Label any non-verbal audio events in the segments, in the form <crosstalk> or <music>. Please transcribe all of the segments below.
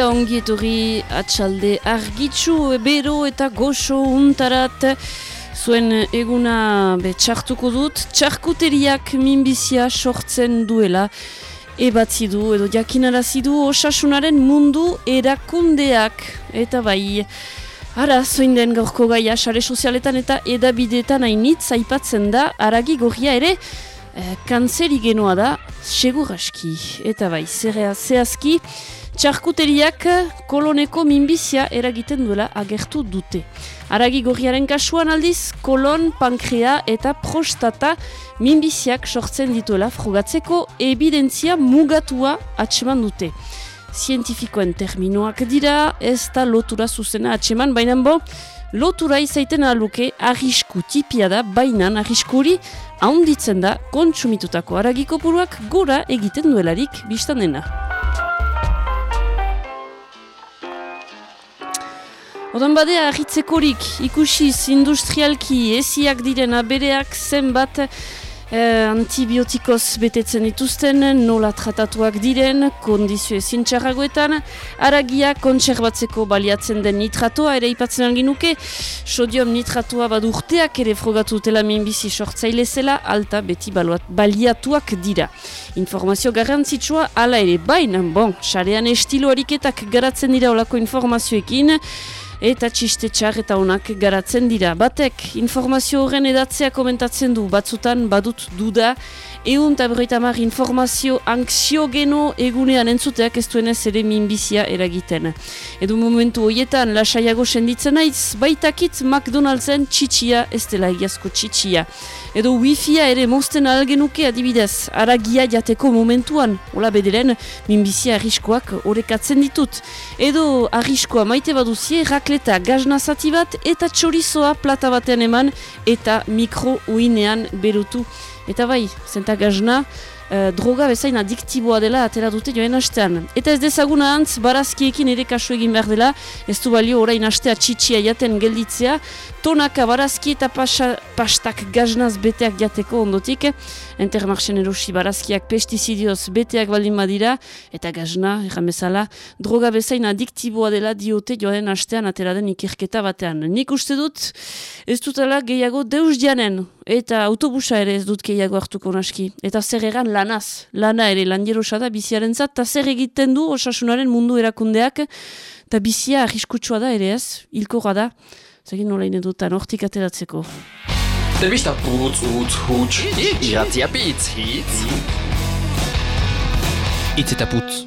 Eta ongi etorri atxalde argitsu, bero eta goxo untarat zuen eguna be, txartuko dut. Txarkuteriak minbizia sortzen duela ebatzi du edo jakinarazi du osasunaren mundu erakundeak. Eta bai, ara zoin den gaurko gaia sare sozialetan eta edabideetan hainitz aipatzen da aragi gorria ere eh, kanzeri genoa da segur aski. Eta bai, zerrea zehazki, Txarkuteriak koloneko minbizia eragiten duela agertu dute. Aragi gorriaren kasuan aldiz, kolon, pankrea eta prostata minbiziak sortzen dituela frogatzeko evidentzia mugatua atseman dute. Zientifikoen terminoak dira, ez da lotura zuzena atseman, baina bo, lotura izaiten aluke arrisku tipia da, baina arriskuri haunditzen da kontsumitutako aragiko buruak gora egiten duelarik biztanena. Odan badea, ahitzekorik ikusiz industrialki eziak diren abereak zenbat eh, antibiotikoz betetzen dituzten, nola tratatuak diren, kondizio ezin txarragoetan, aragia kontserbatzeko baliatzen den nitratoa ere ipatzen alginuke, sodium nitratoa bad urteak ere frogatu dutela minbizi sortzaile zela, alta beti baliatuak dira. Informazio garrantzitsua ala ere baina, bon, xarean estilo ariketak garatzen dira olako informazioekin, eta txiste txar eta onak garatzen dira. Batek informazio horren edatzea komentatzen du batzutan badut duda egun eta mar informazio anxiogeno egunean entzuteak ez duenez ere minbizia eragiten. Edu momentu horietan lasaiago senditzen naiz baitakit McDonaldsen txitsia ez dela egiazko txitsia. Edo wifia ere mozten algenuke adibidez, aragia jateko momentuan, hola bedelen, minbizia arriskoak horrekatzen ditut. Edo arriskoa maite baduzie, rakleta gaznazati bat eta txorizoa plata batean eman eta mikro uinean berutu. Eta bai, zenta gazna, uh, droga bezain adiktiboa dela atera dute joen hastean. Eta ez dezaguna antz, barazkiekin ere kasu egin behar dela, ez du balio orain hastea txitsia jaten gelditzea, tonaka barazki eta pasa, pastak gaznaz beteak jateko ondotik, entermarchen erosi barazkiak pestizidioz beteak baldin badira, eta gazna, erran bezala, droga bezain adiktiboa dela diote joan hastean atera den ikerketa batean. Nik uste dut, ez dutela gehiago deus dianen, eta autobusa ere ez dut gehiago hartuko naski. Eta zer egan lanaz, lana ere landierosa da biziaren zat, eta zer egiten du osasunaren mundu erakundeak, eta bizia arriskutsua da ere ez, hilko da, zegin nola inedutan, hortik ateratzeko. Telebista putz, utz, huts, iratzia pitz, hitz. Itz eta putz.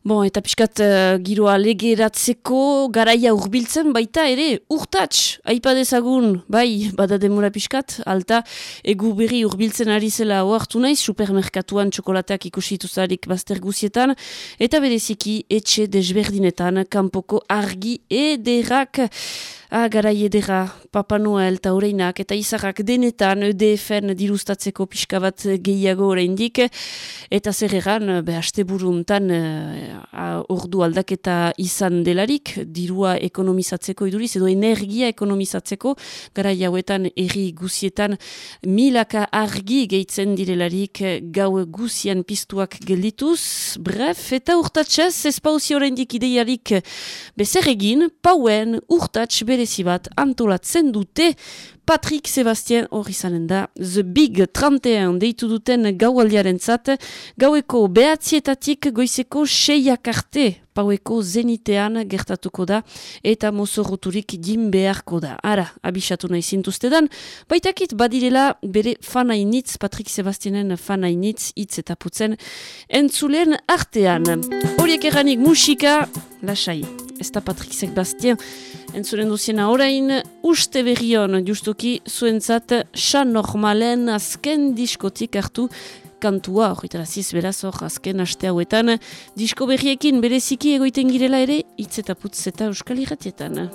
Bon, eta pixkat uh, giroa legeratzeko garaia urbiltzen baita ere urtats, aipa dezagun, bai, bada demora pixkat, alta, egu berri urbiltzen ari zela oartu naiz, supermerkatuan txokolateak ikusitu zarik bazter guzietan, eta bereziki etxe desberdinetan, kanpoko argi ederrak, Ah, gara edera, Papa Noel eta horreinak eta izarrak denetan EDF-en dirustatzeko pixka bat gehiago oraindik. Eta zer egan, behaste buruntan uh, ordu aldaketa izan delarik, dirua ekonomizatzeko iduriz, edo energia ekonomizatzeko, gara jauetan erri guzietan milaka argi gehitzen direlarik gau guzian piztuak geldituz, bref, eta urtatxez, ez pauzi oraindik ideiarik. Bezer egin, pauen urtatx bere berezi bat antolatzen dute Patrick Sebastien hori zanen da The Big 31 deitu duten gaualdiaren zat gaueko behatzietatik goizeko seiak arte paueko zenitean gertatuko da eta mozorroturik din beharko da. Ara, abisatu nahi zintuztedan, baitakit badirela bere fanainitz, Patrick Sebastianen fanainitz, hitz eta putzen, entzulen artean. Horiek erranik musika, lasai, ez da Patrick Sebastien, Entzuren duziena orain, uste berrion justuki zuentzat xan normalen azken diskotik hartu kantua, hori ziz beraz hor azken aste hauetan, disko berriekin bereziki egoiten girela ere, hitz eta putz eta euskal irratietan.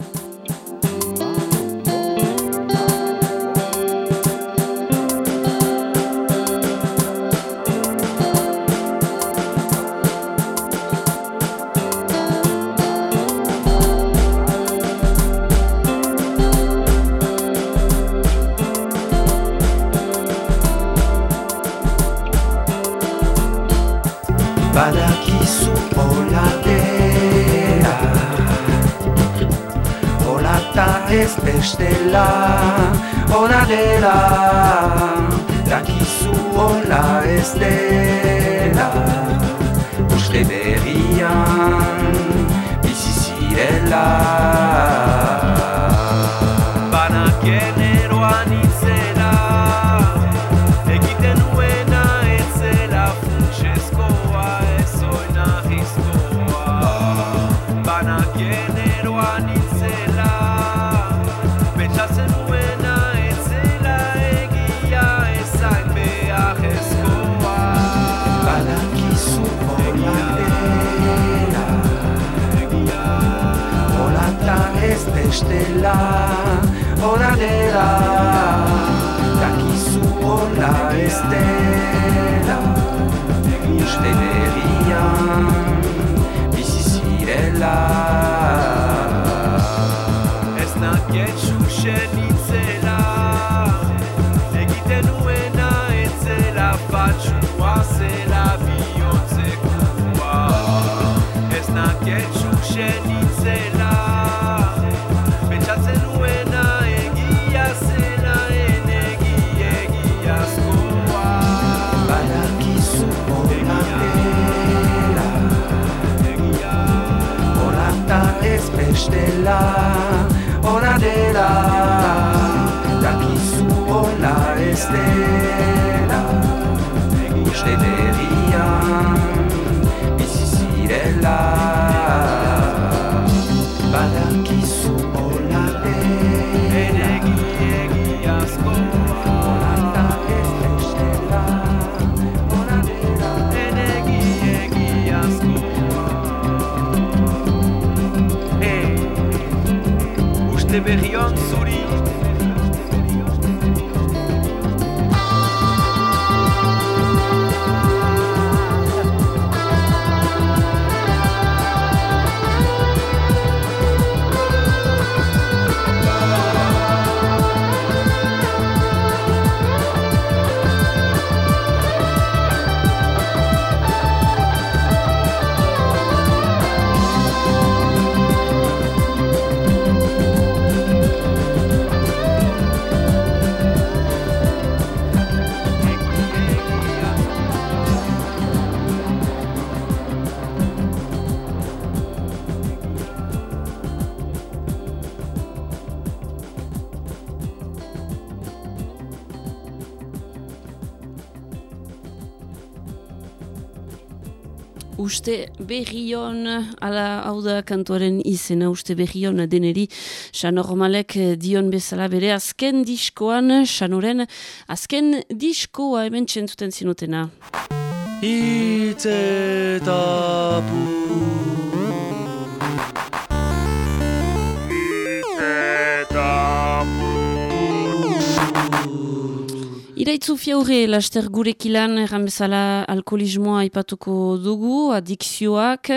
Hola ez dela Uste berrian Bizi zirela Ez naket xuxen itzela Egiten nuena etzela Fatxua zela bihotzekoa Ez naket xuxen bestela berrion, ala hau da kantuaren izena uste berrion deneri, Xanormalek dion bezala bere azken diskoan, Xanoren azken diskoa hemen txentzuten zinutena. Itzetapu Iraitzu fiaure, laster gurekilan, erran bezala alkoholismoa aipatuko dugu, adikzioak,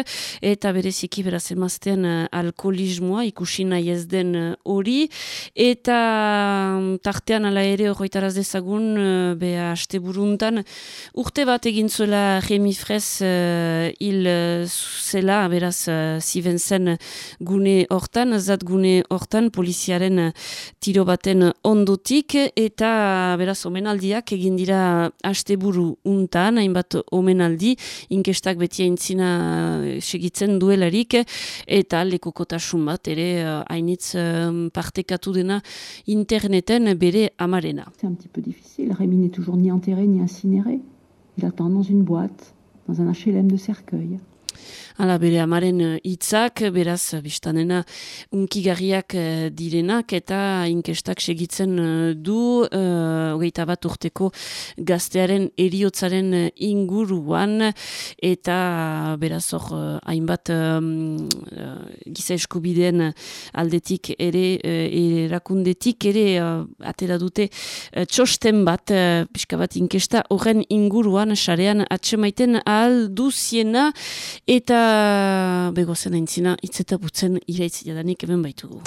eta bereziki beraz emazten eh, alkoholismoa ikusi nahi ez den eh, hori, eta mm, tartean ala ere horretaraz dezagun, eh, beha haste buruntan, urte bat egin zuela Remi Frez hil zela, beraz ziben zen gune hortan, zat gune hortan, poliziaren tiro baten ondotik, eta beraz omenal C'est un petit peu difficile, Rémi n'est toujours ni enterré ni incinéré. Il attend dans une boîte, dans un HLM de cercueil. Hala bere amaren eh, hitzak beraz, biztanena, unkigarriak eh, direnak eta inkestak segitzen eh, du, hogeita bat urteko gaztearen eriotzaren inguruan, eta beraz hor, hainbat um, giza eskubideen aldetik ere, erakundetik ere, atera dute txosten bat, pixka bat inkesta, horren inguruan, sarean atxemaiten ahal duziena, eta begozen aintzina itzeta butzen iraitzi jadanik hemen baitugu.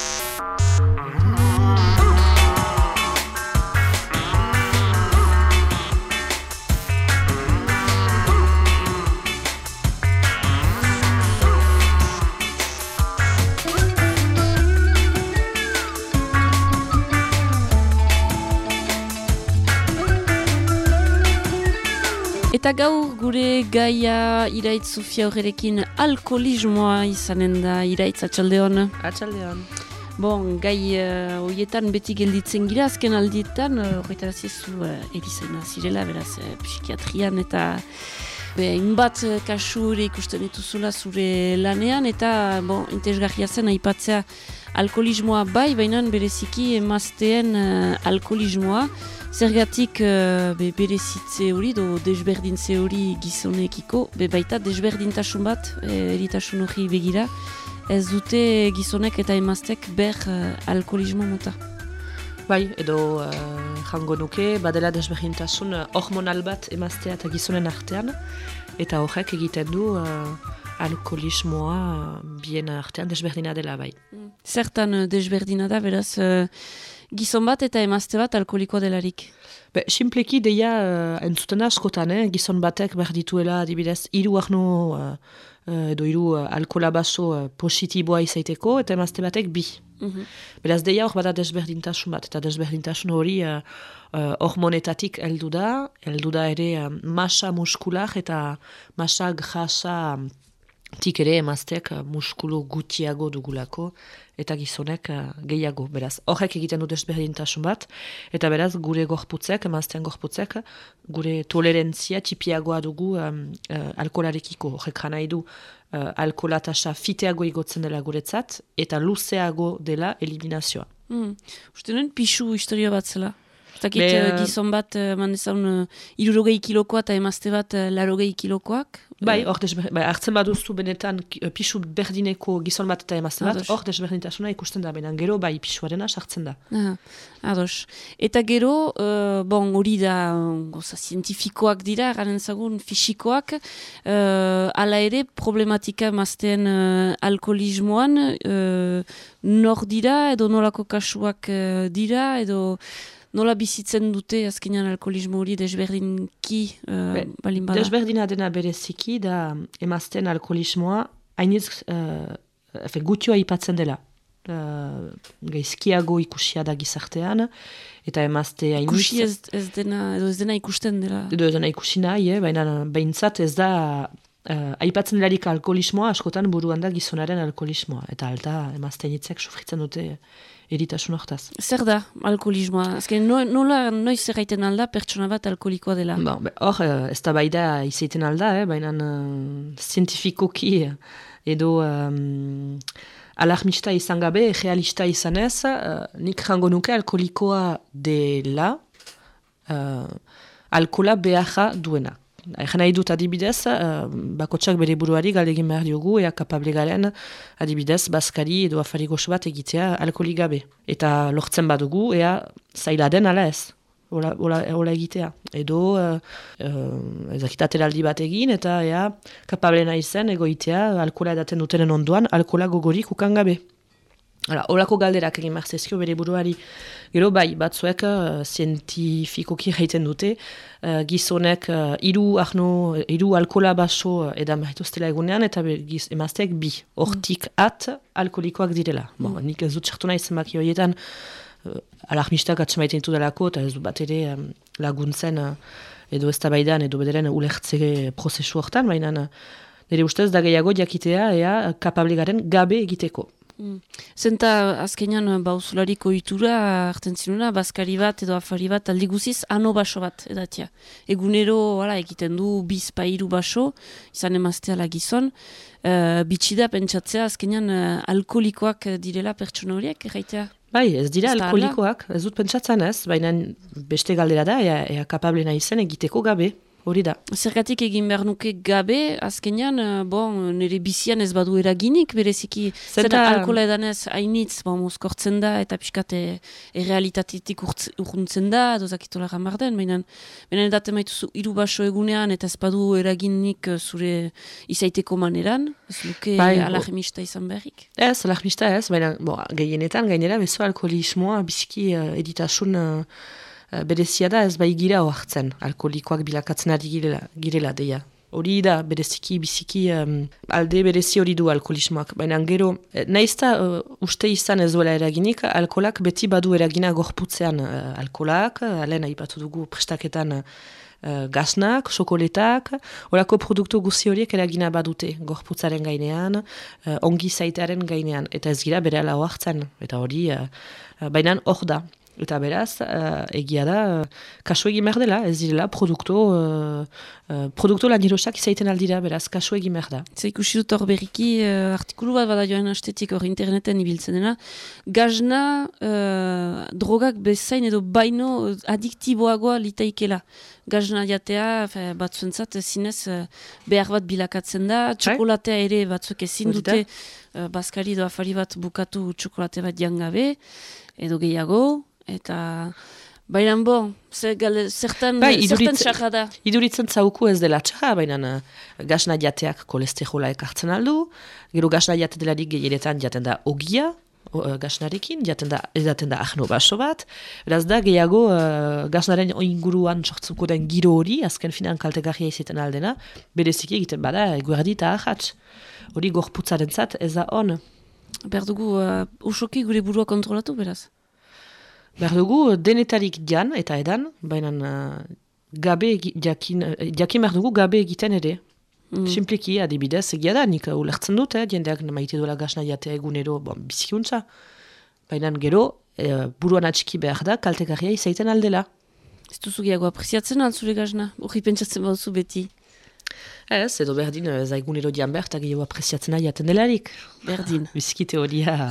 Eta gaur gure gaia iraitz Sofia horrekin alkoholismoa izanen da iraitz atxaldeon. Atxaldean. Bon, gai uh, horietan beti gelditzen gira, azken aldietan, uh, horretara ziezu uh, erizena zirela, beraz, uh, psikiatrian eta be, inbat uh, kasu ere ikusten dituzula zure lanean, eta, bon, intezgarria zen aipatzea alkoholismoa bai, baina bereziki emazteen uh, alkoholismoa, zergatik uh, be, berezitze hori, do desberdintze hori gizonekiko, be baita desberdintasun bat, eh, eritasun hori begira, ez dute gizonek eta emaztek ber uh, alkoholismo mota. Bai, edo uh, jango nuke, badela desberdintasun uh, hormonal bat emaztea eta gizonen artean, eta horrek egiten du uh, alkoholismoa bien artean desberdina dela bai. Zertan uh, desberdina da, beraz, uh, gizon bat eta emazte bat alkoholikoa delarik. Be, simpleki deia uh, entzuten askotan, eh? gizon batek behar dituela adibidez hiru arno uh, edo hiru uh, alkola baso uh, positiboa izaiteko eta emazte batek bi. Mhm. Beraz, deia hor bada desberdintasun bat, eta desberdintasun hori uh, uh, hormonetatik heldu da, heldu da ere uh, masa muskular eta masa grasa tik ere emazteak uh, muskulu gutiago dugulako, eta gizonek uh, gehiago, beraz. Horrek egiten du desberdintasun bat, eta beraz gure gorputzek, emaztean gorputzek, gure tolerantzia txipiagoa dugu um, uh, alkolarekiko. Horrek jana nahi du uh, alkola tasa fiteago igotzen dela guretzat, eta luzeago dela eliminazioa. Mm. Uste nuen pixu historia bat zela. Zakit Be, gizon bat, man ezan, uh, irurogei kilokoa eta emazte bat uh, larogei kilokoak. Bai, hor desber, bai, hartzen baduzu benetan eh, pisu berdineko gizon bat eta emazte bat, hor desberdintasuna ikusten da, benan gero bai pisuarena sartzen da. Aha, ados. Eta gero, uh, bon, hori da, goza, zientifikoak dira, garen zagun, fisikoak, uh, ala ere, problematika emazteen uh, alkoholismoan, uh, nor dira, edo nolako kasuak uh, dira, edo nola bizitzen dute azkenean alkoholismo hori desberdinki uh, Be, balin bada. Desberdina dena bereziki da emazten alkoholismoa hainiz uh, efe, gutioa ipatzen dela. Uh, gaizkiago ikusia da gizartean, eta emazte hainiz... Ikusi ez, ez dena, edo ez dena ikusten dela. Edo ez dena ikusi nahi, eh? baina behintzat ez da uh, aipatzen delarik alkoholismoa, askotan buruan da gizonaren alkoholismoa. Eta alta emazte hitzek sufritzen dute eritasun hortaz. Zer da alkoholismoa? Azken no, nola noiz erraiten alda pertsona bat alkoholikoa dela? Bon, be, hor, eh, ez da baida izaiten alda, eh? baina uh, zientifikoki eh, edo um, alarmista izan gabe, realista izanez, uh, nik jango nuke alkoholikoa dela uh, alkola beharra duena. Egan nahi dut adibidez, uh, bakotsak bere buruari galdegin behar diogu, ea kapable garen adibidez, baskari edo afari goxo bat egitea alkoholik gabe. Eta lortzen badugu, ea zaila den ala ez. Ola, ola, ola egitea. Edo, uh, uh, ezakitatelaldi bat egin, eta ea, kapable nahi egoitea, alkola edaten dutenen onduan, alkola gogorik ukan gabe. Hala, olako galderak egin behar zezkio bere buruari. Gero bai, batzuek uh, zientifikoki jaiten dute, uh, gizonek uh, iru, arno, iru alkola baso uh, edan behituztela egunean, eta be, giz, emazteek bi, hortik at alkolikoak direla. Bon, nik ez dut sartu nahi zenbaki horietan, uh, alarmistak atxemaiten ditu delako, eta ez du bat ere um, laguntzen uh, edo ez tabaidan, edo bederen ulertze prozesu hortan, baina nire ustez da gehiago jakitea ea kapable garen gabe egiteko. Zenta azkenean bauzulariko ohitura hartzen zinuna, bazkari bat edo afari bat aldi guziz ano baso bat edatia. Egunero hala, egiten du biz pairu baso, izan emaztea la gizon, uh, bitxida pentsatzea azkenean uh, alkoholikoak direla pertsona horiek, erraitea. Bai, ez dira Ez da alkoholikoak, ez dut pentsatzen ez, baina beste galdera da, ea, ea kapable nahi zen egiteko gabe, hori da. Zergatik egin behar nuke gabe, azkenean, uh, bon, nire bizian ez badu eraginik, bereziki, Zenta- zena alkohola edanez hainitz, bon, mozkortzen da, eta pixkate errealitatetik urtz- urruntzen da, dozakitola gamar den, baina, baina edaten maituzu hiru baso egunean, eta ez badu eraginik uh, zure izaiteko maneran, ez luke Bai, alarmista izan beharrik. Ez, alarmista ez, baina bo, gehienetan gainera bezo alkoholismoa biziki uh, editasun uh, berezia da ez bai gira oartzen alkoholikoak bilakatzen ari girela, girela deia. Hori da, bereziki, biziki, um, alde berezi hori du alkoholismoak. Baina gero, eh, naizta uh, uste izan ez duela eraginik, alkolak beti badu eragina gorputzean uh, alkolak, lehen aipatu dugu prestaketan uh, gasnak, xokoletak, horako produktu guzi horiek eragina badute, gorputzaren gainean, uh, ongi zaitearen gainean, eta ez gira bere ala hartzen, eta hori, uh, baina hor da. Eta beraz, uh, egia da, uh, kasu egin behar dela, ez direla, produkto, uh, uh, produkto lan irosak izaiten aldira, beraz, kasu egin behar da. Zer ikusi dut hor berriki uh, artikulu bat bada joan astetik hor interneten ibiltzen dena. Gazna uh, drogak bezain edo baino adiktiboagoa litaikela. Gazna jatea fe, batzuentzat zinez uh, behar bat bilakatzen da, txokolatea ere batzuk ezin dute uh, baskari edo afari bat bukatu txokolate bat jangabe, edo gehiago, eta baina bo, gale, zertan, Bai, zertan txarra da. Iduritzen zauku ez dela txarra, baina gasna jateak kolesterola ekartzen aldu, gero gasna jate delarik gehienetan jaten da ogia, o, uh, gasnarekin, jaten da, ez jaten da ahno baso bat, beraz da gehiago uh, gasnaren inguruan sortzuko den giro hori, azken finan kaltegarria izaten aldena, bereziki egiten bada, eguerdi eta ahatz. Hori gorputzaren zat, ez da on. Behar dugu uh, usoki gure burua kontrolatu, beraz. Behar dugu denetarik jan eta edan, baina uh, gabe jakin, uh, jakin behar dugu gabe egiten ere. Mm. Simpliki, adibidez, egia da, nik uh, ulertzen dut, eh, jendeak maite duela gasna jatea egunero, bon, bizikiuntza. Baina gero, eh, buruan atxiki behar da, kaltegarria izaiten aldela. Ez duzu gehiago apreziatzen altzure gazna, hori pentsatzen baduzu beti. Ez, edo berdin, ez da egunero dian behar, eta gehiago apreziatzen nahi jaten delarik. Berdin. <laughs> Biziki teoria.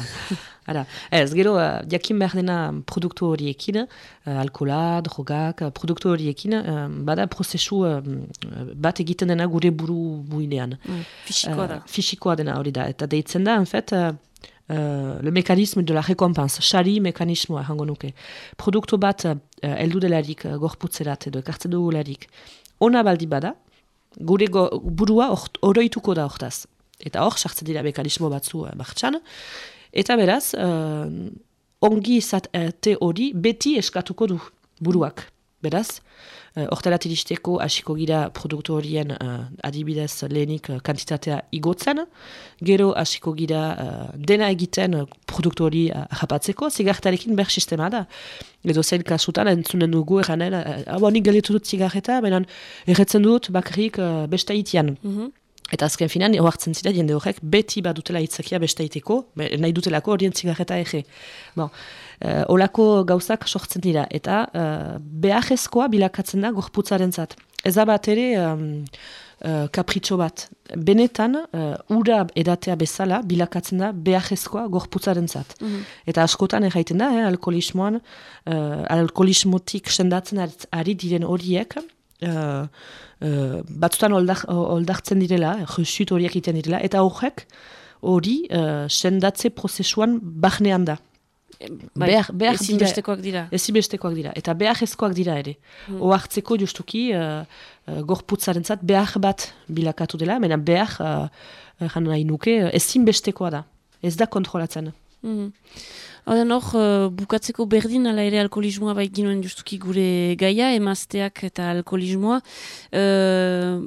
Ara, ez, gero, uh, jakin behar dena produktu horiekin, uh, alkola, drogak, uh, produktu horiekin, uh, bada prozesu uh, bat egiten dena gure buru buinean. Mm, Fisikoa da. Uh, fisikoa dena hori da. Eta deitzen da, en fait, uh, uh, le mécanisme de la récompense, xari mekanismoa, hango nuke. Produktu bat uh, eldu delarik, uh, gorputzerat edo ekartzen dugularik, ona baldi bada, gure go, burua ort- oroituko da hortaz. Eta hor, sartzen dira mekanismo batzu uh, martxan. Eta beraz, uh, ongi izate hori beti eskatuko du buruak. Beraz, uh, hortelat iristeko hasiko gira produktu horien uh, adibidez lehenik uh, kantitatea igotzen, gero hasiko gira uh, dena egiten uh, produktu hori uh, japatzeko, zigartarekin ber sistema da. Edo zein kasutan entzunen dugu eranen, uh, abo nik galetu dut zigarreta, benan erretzen dut bakarrik uh, besta itian. Mhm. Eta azken finan, ohartzen zira jende horrek beti badutela itzakia bestaiteko, be- nahi dutelako horien zigarreta ege. Bon, uh, olako gauzak sortzen dira, eta uh, beharrezkoa bilakatzen da gorputzaren zat. Ez da bat ere um, uh, kapritxo bat. Benetan, uh, ura edatea bezala bilakatzen da beharrezkoa gorputzaren zat. Mhm. Eta askotan erraiten da, eh, alkoholismoan, uh, alkoholismotik sendatzen ari- diren horiek, uh, uh, batzutan oldak, oldartzen direla, resut horiek egiten direla, eta horrek hori uh, sendatze prozesuan barnean da. Bai, Behar- behar dira- ezinbestekoak dira. Ezibestekoak dira, eta beharrezkoak dira ere. Mm. Oartzeko justuki, uh, uh, gorputzaren zat, behar bat bilakatu dela, mena behar, uh, jan nahi nuke, uh, ezinbestekoa da. Ez da kontrolatzen. Mhm. Horden hor, uh, bukatzeko berdin ala ere alkoholismoa bai ginoen justuki gure gaia, emazteak eta alkoholismoa. Uh,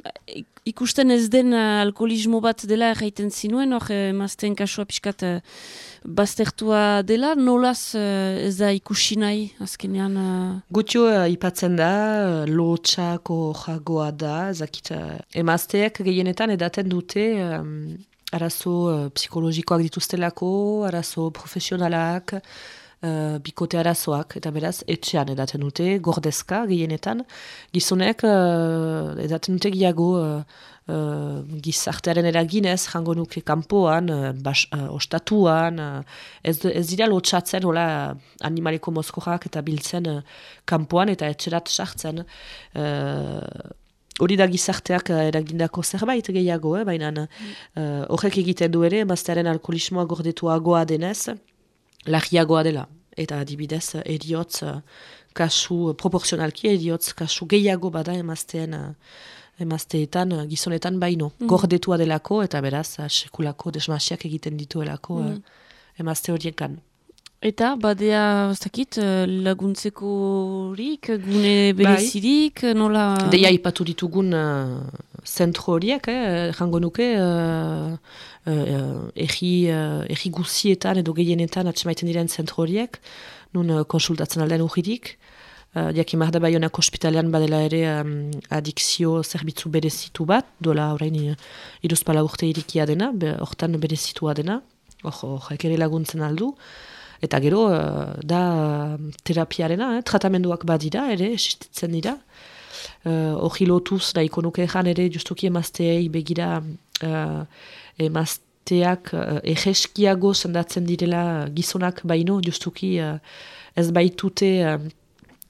ikusten ez den uh, alkoholismo bat dela erraiten zinuen, hor uh, emazteen kasua pixkat uh, baztertua dela, nolaz uh, ez da ikusi nahi, azkenean... Uh, Gutio uh, ipatzen da, uh, lotxako jagoa da, zakit, uh, emazteak gehienetan edaten dute um, arazo uh, psikologikoak dituztelako, arazo profesionalak, uh, bikote arazoak, eta beraz, etxean edaten dute, gordezka gehienetan, gizonek uh, edaten dute giago uh, uh, gizartearen eraginez, jango nuke kanpoan, uh, ostatuan, uh, ez, ez dira lotxatzen, hola, animaleko mozkorak eta biltzen uh, kanpoan eta etxerat sartzen. Uh, Hori da gizarteak eh, eragindako zerbait gehiago, eh? baina eh, horrek egiten du ere, emaztearen alkoholismoa gordetuagoa denez, larriagoa dela. Eta adibidez, eriotz, eh, kasu, proportzionalki eriotz, kasu gehiago bada emazteen, eh, emazteetan, eh, gizonetan baino. Gordetua delako, eta beraz, eh, sekulako desmasiak egiten dituelako eh, emazte horiekan. eta, badea, uh, laguntzekorik, gune berezirik, nola... Deia ipatu ditugun uh, zentro horiek, eh, jango nuke, uh, uh, erri, uh, erri guzietan edo gehienetan atxemaiten diren zentro horiek, nun uh, konsultatzen aldean urririk, Uh, Diakin behar da baionako ospitalean badela ere um, adikzio zerbitzu berezitu bat, dola orain uh, iruzpala urte irikia dena, be, hortan berezitua dena, hor ere laguntzen aldu. Eta gero, uh, da uh, terapiarena, eh, tratamenduak badira ere, existitzen dira. Hori uh, lotuz, da ikonuke egan ere, justuki emazteei begira uh, emazteak uh, egeskiago sendatzen direla gizonak baino, justuki uh, ez baitute... Uh,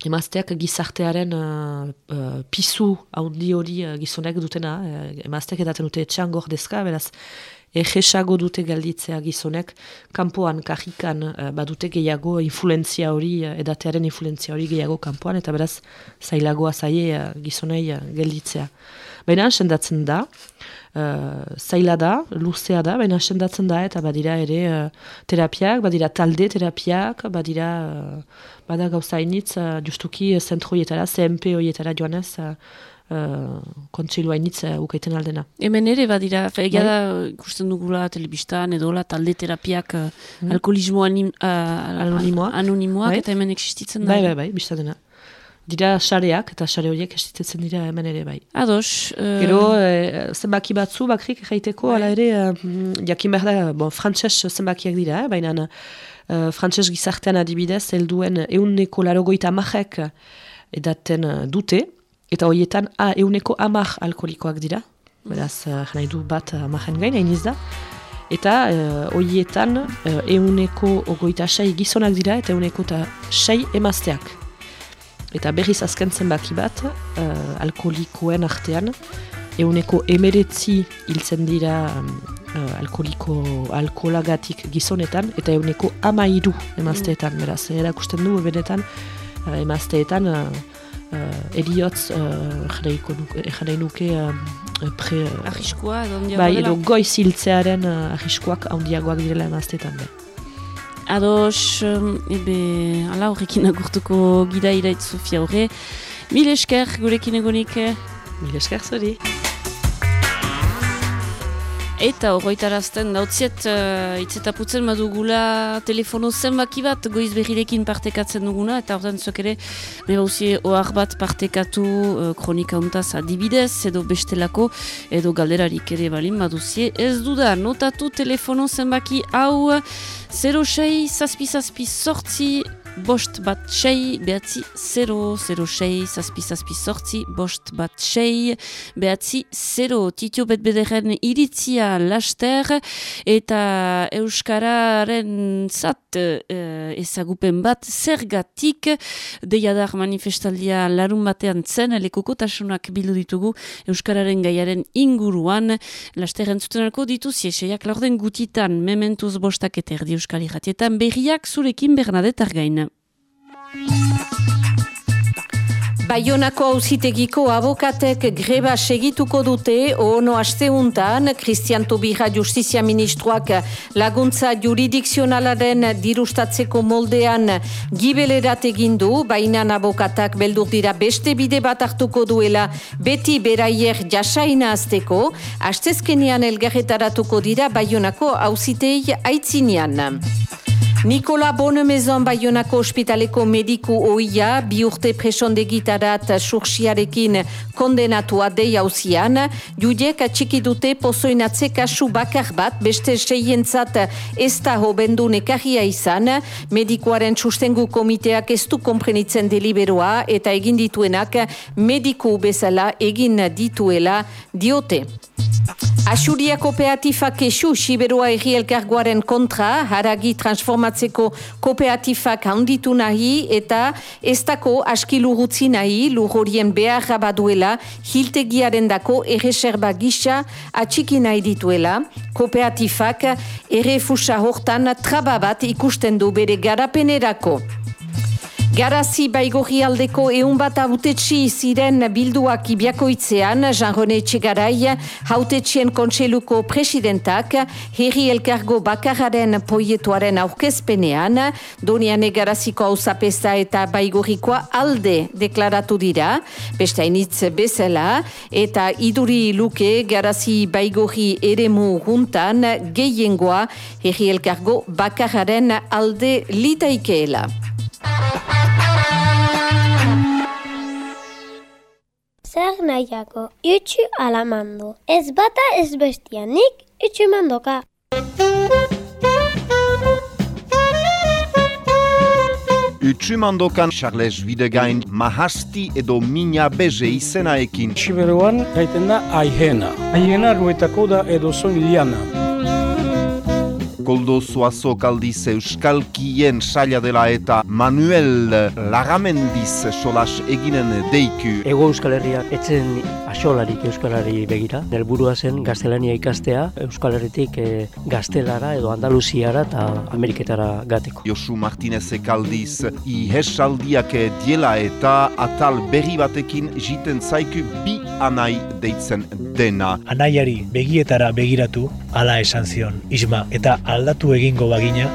emazteak gizartearen uh, uh, pisu haundi hori uh, gizonek dutena, uh, emazteak edaten dute etxean gordezka, beraz, egesago dute galditzea gizonek, kanpoan, kajikan, uh, badute gehiago influenzia hori, uh, edatearen influenzia hori gehiago kanpoan, eta beraz, zailagoa zaie uh, gizonei uh, gelditzea. Baina, sendatzen da, uh, zaila da, luzea da, baina sendatzen da, eta badira ere uh, terapiak, badira talde terapiak, badira, uh, bada gauza initz, uh, justuki zentro hietara, CMP horietara joanez, uh, Uh, kontseilu hainitz uh, ukaiten aldena. Hemen ere, badira, egia bai. da, ikusten dugula telebistan edo la talde terapiak uh, mm. alkoholismo anim, uh, anonimoak, anonimoak bai. eta hemen existitzen da. Bai, bai, bai, bizta dena dira sareak, eta sare horiek esitetzen dira hemen ere bai. Ados. Uh... Gero, e, zenbaki batzu bakrik jaiteko, bai. ala ere, uh, jakin behar da, bon, frantses zenbakiak dira, eh, baina uh, frantses gizartean adibidez, helduen euneko larogoita amajek edaten dute, eta horietan a euneko amaj alkoholikoak dira, beraz, uh, nahi du bat amajen gain, hain da, eta horietan uh, euneko ogoita sei gizonak dira, eta euneko eta sei emazteak. Eta berriz azken zenbaki bat, uh, alkoholikoen artean, euneko emeretzi hiltzen dira uh, alkoholiko alkoholagatik gizonetan, eta euneko amairu emazteetan, beraz, erakusten du, benetan, uh, emazteetan, uh, uh, eriotz, uh, nuke, uh, pre... Uh, Arriskoa, edo Bai, edo goiz hiltzearen uh, arriskoak handiagoak direla emazteetan, bai. Ados, ebe, ala horrekin agurtuko gida iraitz Sofia horre. Mil esker gurekin egonik. Mil esker zori. Eta horretarazten dautziet uh, itzetaputzen madugula telefono zenbaki bat goiz berrirekin partekatzen duguna eta horretan zuek ere nebauzie ohar bat partekatu uh, kronika untaz adibidez edo bestelako edo galderarik ere balin baduzie. Ez duda notatu telefono zenbaki hau 06 zazpi zazpi sortzi bost bat sei, behatzi zero, zero sei, zazpi zazpi sortzi, bost bat sei, behatzi zero, titio bet bederen iritzia laster, eta Euskararen zat uh, ezagupen bat zergatik, deiadar manifestaldia larun batean zen, lekokotasunak bildu ditugu Euskararen gaiaren inguruan, laster entzuten alko ditu zieseiak laurden gutitan, mementuz bostak eta erdi Euskari jatietan, berriak zurekin Bernadette Argain. Baionako auzitegiko abokatek greba segituko dute ono asteuntan Christian Tobira Justizia Ministroak laguntza juridikzionalaren dirustatzeko moldean gibelerat egindu, baina abokatak beldur dira beste bide bat hartuko duela beti beraier jasaina azteko, astezkenian elgarretaratuko dira Baionako auzitei aitzinean. Nikola Bonemezon Bayonako ospitaleko mediku oia bi urte presondegitarat sursiarekin kondenatua dei hausian, judiek atxiki dute pozoinatze kasu bakar bat beste seientzat ez da hobendu nekarria izan, medikuaren sustengu komiteak ez du komprenitzen deliberoa eta egin dituenak mediku bezala egin dituela diote. Asuria kooperatifak esu Siberua egi elkargoaren kontra, haragi transformatzeko kooperatifak handitu nahi eta ez dako askilu gutzi nahi lujorien beharra baduela hiltegiaren dako erreserba gisa atxiki nahi dituela. Kooperatifak ere fusa hortan trababat ikusten du bere garapenerako. Garazi baigorri aldeko eun bat hautetxi ziren bilduak ibiakoitzean, Jean-René Txegarai, hautetxien kontseluko presidentak, herri elkargo bakararen poietuaren aurkezpenean, donian garaziko hausapesta eta baigorrikoa alde deklaratu dira, beste hainitz bezala, eta iduri luke garazi baigorri eremu juntan, gehiengoa herri elkargo bakararen alde litaikeela. Zer nahiako, itxu alamando. Ez bata ez bestia, nik itxu mandoka. Utsumandokan Charles Widegain mahasti edo mina beze izenaekin Siberuan gaiten da aihena. Aihena ruetako da edo zoin liana. Koldo Zuazo kaldiz Euskalkien saila dela eta Manuel Lagamendiz solas eginen deiku. Ego Euskal Herriak etzen asolarik Euskalari begira. Helburua zen gaztelania ikastea Euskal Herritik eh, gaztelara edo Andaluziara eta Ameriketara gateko. Josu Martinez kaldiz ihesaldiak diela eta atal berri batekin jiten zaiku bi anai deitzen dena. Anaiari begietara begiratu, hala esan zion, Isma, eta aldatu egingo bagina.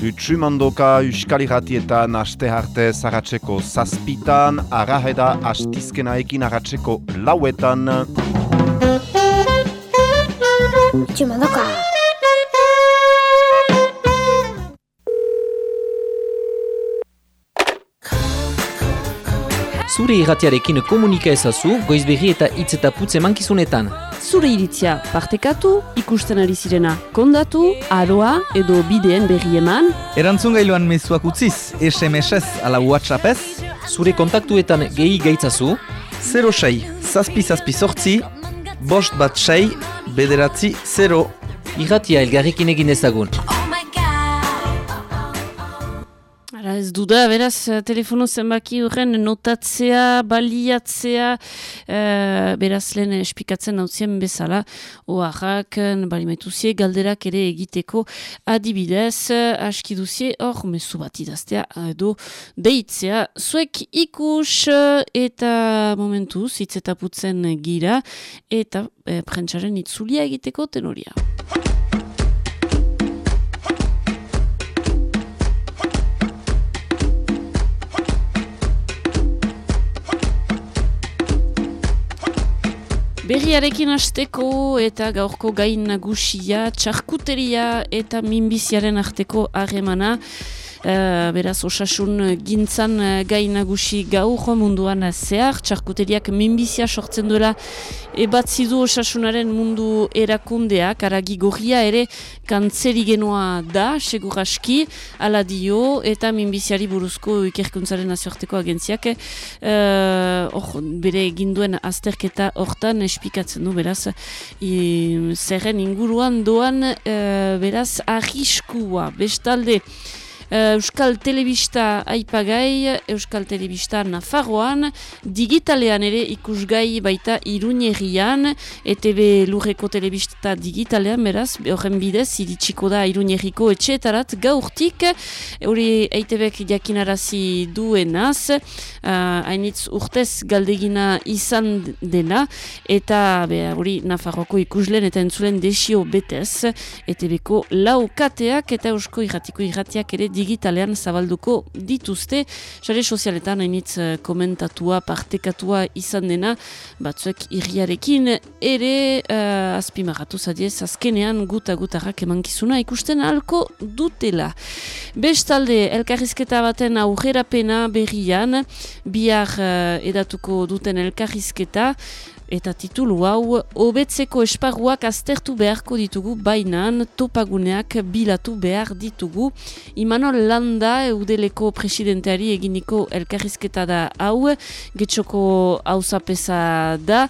Utsumandoka Euskal Irratietan aste arte zaratzeko zazpitan, araheda astizkenaekin arratzeko lauetan. Itxumandoka! Zure irratiarekin komunika ezazu, goizberri eta hitz eta putz emankizunetan. Zure iritzia partekatu, ikusten ari zirena kondatu, aroa edo bideen berri eman, Erantzun gailuan mezuak utziz, SMS-ez ala WhatsApp-ez, Zure kontaktuetan gehi gaitzazu, 06 zazpi zazpi sortzi, bost bat sei, bederatzi 0. irratia elgarrekin egin ezagun. Ez duda, beraz, eh, telefono zenbaki horren notatzea, baliatzea, eh, beraz lehen espikatzen nautzien bezala, oaxak, balimetuzie, galderak ere egiteko adibidez, eh, aski duzie, hor, mesu bat idaztea, edo deitzea, zuek ikus eh, eta momentuz, hitz eta putzen gira, eta eh, prentsaren itzulia egiteko tenoria. Berriarekin hasteko eta gaurko gain nagusia, txarkuteria eta minbiziaren arteko harremana. Uh, beraz, osasun gintzan uh, gai nagusi gaur munduan zehar, txarkuteriak minbizia sortzen duela. Ebatzi du osasunaren mundu erakundeak, aragi gorria ere kantzeri genoa da, segur aski, ala dio, eta minbiziari buruzko ikerkuntzaren nazioarteko agentziak, uh, or, bere eginduen azterketa hortan espikatzen du, beraz, i, zerren inguruan doan, uh, beraz, arriskua, bestalde, Euskal Telebista aipagai, Euskal Telebista Nafarroan, digitalean ere ikusgai baita Iruñerrian, ETB lurreko telebista digitalean, beraz, horren bidez, iritsiko da Iruñerriko etxeetarat gaurtik, hori EITBek jakinarazi duenaz, uh, hainitz urtez galdegina izan dena, eta hori Nafarroko ikuslen eta entzulen desio betez, ETBko lau kateak eta Eusko irratiko irratiak ere digitalean zabalduko dituzte. Sare sozialetan hainitz eh, komentatua, partekatua izan dena, batzuek irriarekin ere uh, azpimarratu zadiez, azkenean guta gutarrak emankizuna ikusten halko dutela. Bestalde, elkarrizketa baten aurrerapena berrian, bihar uh, edatuko duten elkarrizketa, Eta titulu hau, hobetzeko esparruak aztertu beharko ditugu bainan, topaguneak bilatu behar ditugu. Imanol Landa, eudeleko presidenteari eginiko elkarrizketa da hau, getxoko hauzapesa da,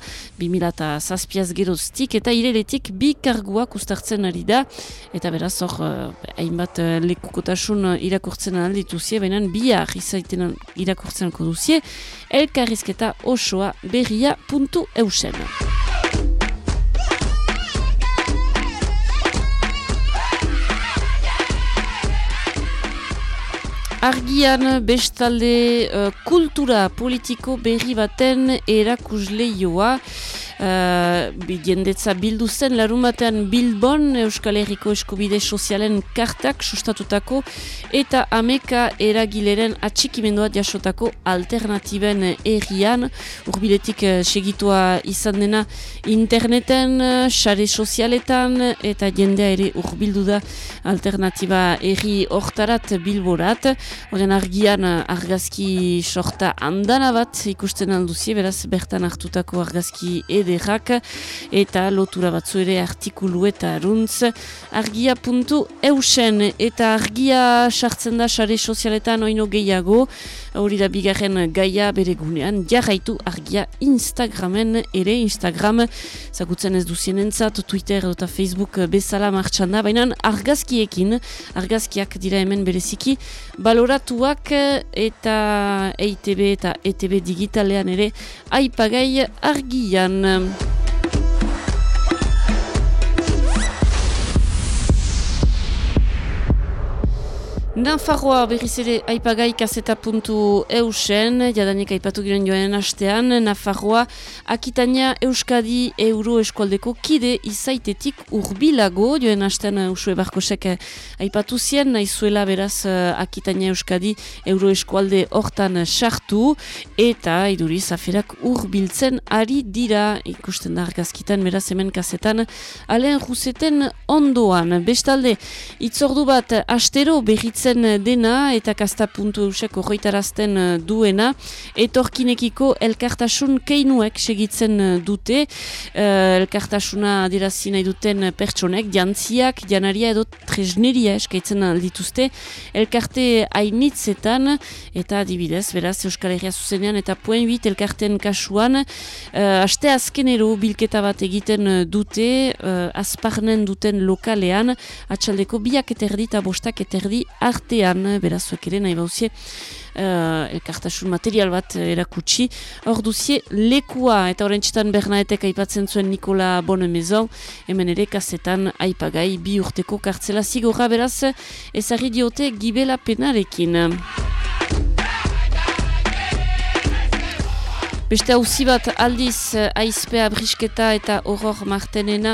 2000 zazpiaz geroztik, eta ireletik bi karguak ustartzen ari da, eta beraz hor, eh, hainbat eh, lekukotasun irakurtzen aldituzie, baina bihar izaiten irakurtzenako duzie, elkarrizketa osoa berria puntu eusen. Argian bestalde uh, kultura politiko berri baten erakusleioa uh, jendetza bildu zen larun batean Bilbon Euskal Herriko eskubide sozialen kartak sustatutako eta ameka eragileren atxikimendua jasotako alternatiben errian urbiletik uh, segitua izan dena interneten, sare sozialetan eta jendea ere urbildu da alternatiba erri hortarat bilborat, horren argian argazki sorta andana bat ikusten alduzie, beraz bertan hartutako argazki ederrak eta lotura batzu ere artikulu eta aruntz. Argia puntu eusen eta argia sartzen da sare sozialetan oino gehiago. Hori da bigarren gaia bere gunean. Jarraitu argia Instagramen ere Instagram. Zagutzen ez duzien entzat Twitter eta Facebook bezala martxan da baina argazkiekin argazkiak dira hemen bereziki baloratuak eta EITB eta ETB digitalean ere aipagai argian. um, Nafarroa berriz ere aipagai kaseta puntu eusen, jadanik aipatu giren joanen astean, Nafarroa Akitania Euskadi Euro Eskualdeko kide izaitetik urbilago, joen astean usue barkosek aipatu zien, nahizuela beraz Akitania Euskadi Euro Eskualde hortan sartu, eta iduriz aferak urbiltzen ari dira ikusten da argazkitan, beraz hemen kasetan, alen ruseten ondoan. Bestalde, itzordu bat astero berriz dena eta kasta puntu euseko joitarazten eh, duena. Etorkinekiko elkartasun keinuek segitzen eh, dute. Uh, elkartasuna adirazi nahi duten pertsonek jantziak, janaria edo tresneria eskaitzen dituzte elkarte hainitzetan. Eta adibidez, beraz Euskal Herria zuzenean eta puen bit elkarten kasuan uh, aste azkenero bilketa bat egiten dute uh, azparnen duten lokalean. Atxaldeko biak eterdi eta bostak eterdi artean, berazuek ere nahi bauzie, uh, elkartasun material bat erakutsi. Hor duzie, lekua eta horrentxetan Bernaetek aipatzen zuen Nikola Bonemezon, hemen ere kasetan aipagai bi urteko kartzela zigorra beraz ezagri diote gibela penarekin. Beste hauzi bat aldiz eh, aizpea brisketa eta horror martenena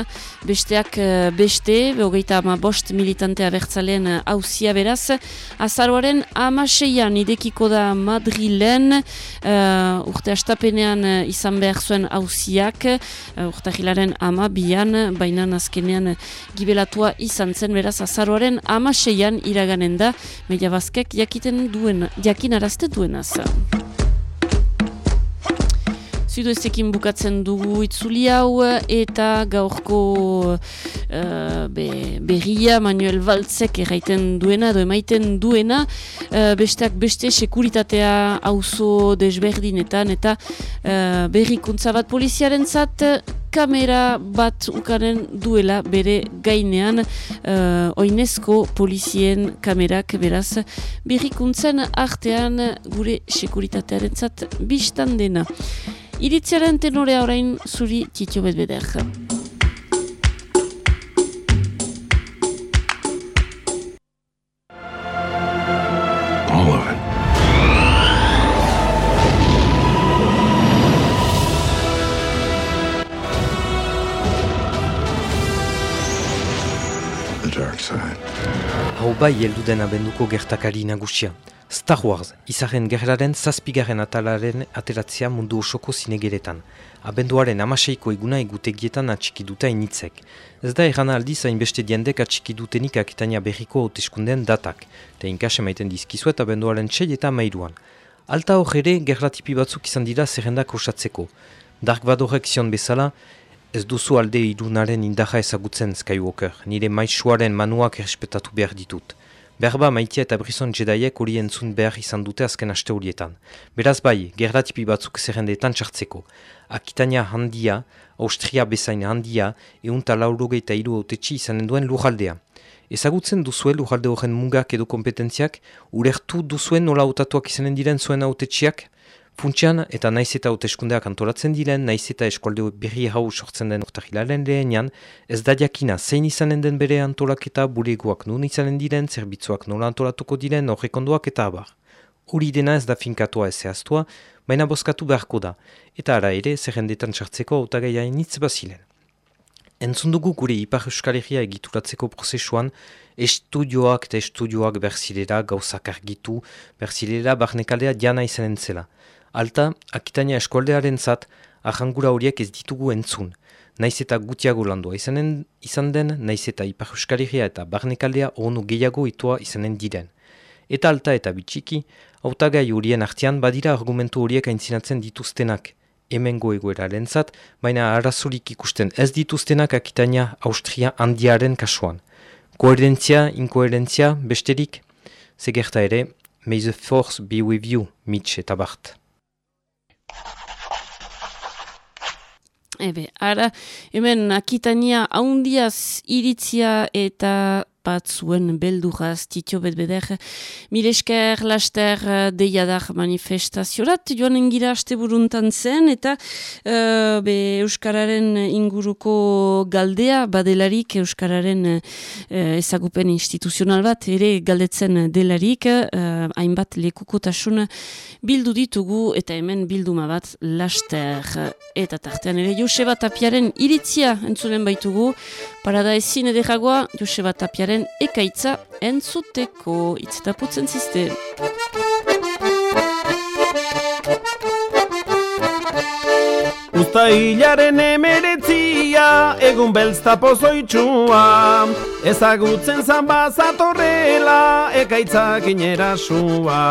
besteak eh, beste, behogeita ama bost militantea bertzalean hauzia eh, beraz. Azaroaren amaseian idekiko da Madrilen, uh, urte astapenean izan behar zuen hauziak, uh, urte hilaren ama bian, baina azkenean gibelatua izan zen beraz azaroaren amaseian iraganen da, media bazkek jakiten duen, jakin arazte duenaz. Zudoezekin bukatzen dugu itzuli hau eta gaurko uh, be, berria Manuel Valtzek erraiten duena edo emaiten duena uh, besteak beste sekuritatea auzo desberdinetan eta uh, berrikuntza bat poliziaren zat kamera bat ukaren duela bere gainean uh, oinezko polizien kamerak beraz berrikuntzen artean gure sekuritatearen zat biztan dena. Iritziaren tenorea orain zuri txitxo bezbeder. All of it. The dark side. Hau bai heldu den abenduko gertakari nagusia. Star Wars, izaren gerraren zazpigaren atalaren ateratzea mundu osoko zinegeretan. Abenduaren amaseiko eguna egutegietan atxikiduta initzek. Ez da erran aldiz hainbeste diendek atxikidutenik akitania berriko hauteskunden datak, eta inkase maiten dizkizuet abenduaren txei eta mairuan. Alta hor ere, gerratipi batzuk izan dira zerrendak osatzeko. Dark Vadorek zion bezala, ez duzu alde idunaren indaja ezagutzen Skywalker, nire maixuaren manuak errespetatu behar ditut. Berba maitia eta brison jedaiek hori entzun behar izan dute azken aste horietan. Beraz bai, gerratipi batzuk zerrendetan txartzeko. Akitania handia, Austria bezain handia, egun talaurogei eta iru autetxi izanen duen lujaldea. Ezagutzen duzue lujalde horren mugak edo kompetentziak, urertu duzuen nola autatuak izanen diren zuen autetxiak? Funtsian eta naiz eta hauteskundeak antolatzen diren, naiz eta eskualde berri hau sortzen den urtahilaren lehenian, ez da jakina zein izanen den bere antolaketa, bulegoak nun izanen diren, zerbitzuak nola antolatuko diren, horrekonduak eta abar. Hori dena ez da finkatua ez zehaztua, baina bozkatu beharko da, eta ara ere zerrendetan sartzeko autagai hainitz bazilen. Entzun dugu gure Ipar Euskal Herria egituratzeko prozesuan, estudioak eta estudioak berzilera gauzak argitu, berzilera barnekaldea diana izanen zela. Alta, Akitania eskualdearen zat, ahangura horiek ez ditugu entzun. Naiz eta gutiago landua izanen, izan den, naiz eta Ipar eta barnekaldea onu gehiago itua izanen diren. Eta alta eta bitxiki, autagai horien artean badira argumentu horiek aintzinatzen dituztenak, hemengo egoeraren zat, baina arazurik ikusten ez dituztenak akitania Austria handiaren kasuan. Koherentzia, inkoherentzia, besterik, zegerta ere, may the force be with you, Mitch eta Bart. Ebe, ara, hemen Akitania haundiaz iritzia eta bat zuen belduraz titio betbeder. Milesker laster eh, deiadar manifestaziorat joan engira aste buruntan zen eta uh, be Euskararen inguruko galdea badelarik Euskararen uh, ezagupen instituzional bat ere galdetzen delarik. Uh, hainbat lekukotasun bildu ditugu eta hemen bilduma bat laster. Eta tartean ere Joseba Tapiaren iritzia entzulen baitugu parada ezin ederagoa Joseba Tapiaren ekaitza entzuteko. Itzetaputzen ziste. Usta hilaren emeretzia, egun belzta pozoitxua Ezagutzen zan bazatorrela, ekaitzak inerasua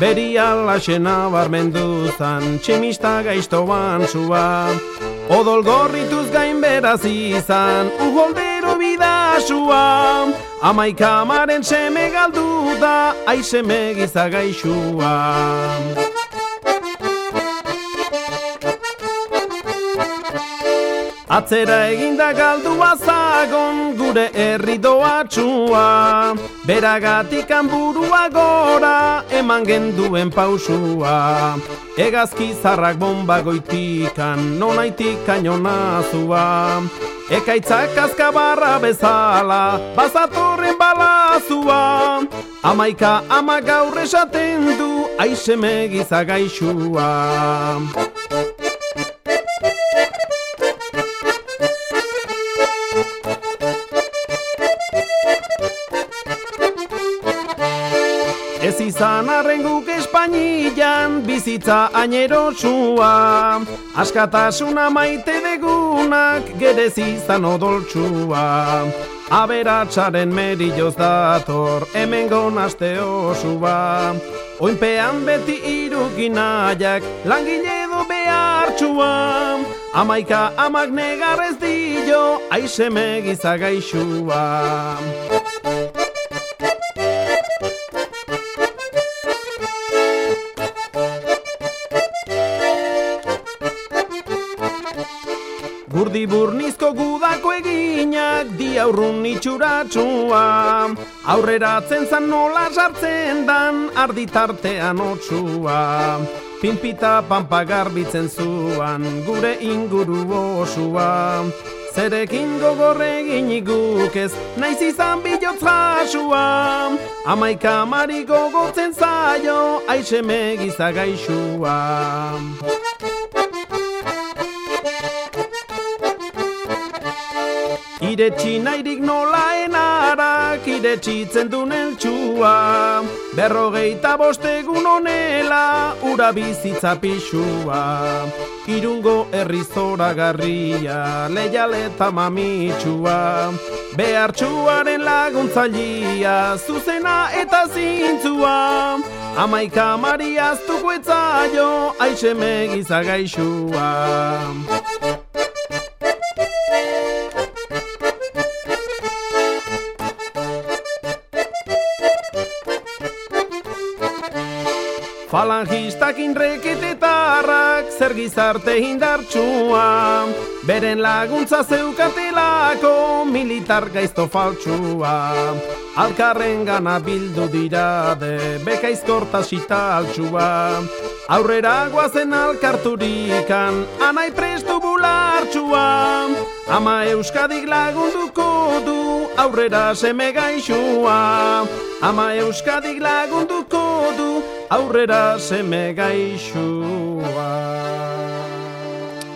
Beri alaxena barmendu zan, tximista gaiztoan zua Odol gorrituz gain beraz izan, uholdero bidasua Amaikamaren seme galdu da, aizeme gizagaixua Atzera eginda galdua zagon gure herri doatxua Beragatik burua gora eman genduen pausua. Egazki zarrak bomba goitikan nonaitik kainonazua Ekaitzak azkabarra bezala bazatorren balazua. Amaika ama gaur esaten du aizeme gizagaixua izan arren Espainian bizitza ainerosua Askatasuna maite degunak gerez izan odoltsua. Aberatsaren merilloz dator hemen gonaste osua. Oinpean beti irukinaiak langile edo behartxua Amaika amak negarrez dio aizeme gizagaixua burnizko gudako eginak di aurrun itxuratsua. Aurreratzen zan nola sartzen dan arditartean otsua. Pinpita pampa garbitzen zuan gure inguru osua. Zerekin gogorregin iguk ez naiz izan bilotz jasua. Amaika mari gogotzen zaio aizeme gizagaixua Iretsi nahirik nola enarak iretsitzen du neltsua. Berrogeita bostegun onela ura bizitza pixua. Irungo herri zora garria leialeta mamitsua. Behartxuaren laguntzailia zuzena eta zintzua. Amaika mariaztuko etzaio aizeme gizagaixua Falangistak inreketetarrak zer gizarte indartsua. Beren laguntza zeukatelako militar gaizto faltsua. Alkarren gana bildu dira de bekaizkortasita altsua. Aurrera guazen alkarturikan anai prestu bulartsua Ama euskadik lagunduko du aurrera seme gaixua. Ama euskadik lagunduko du aurrera seme gaixua.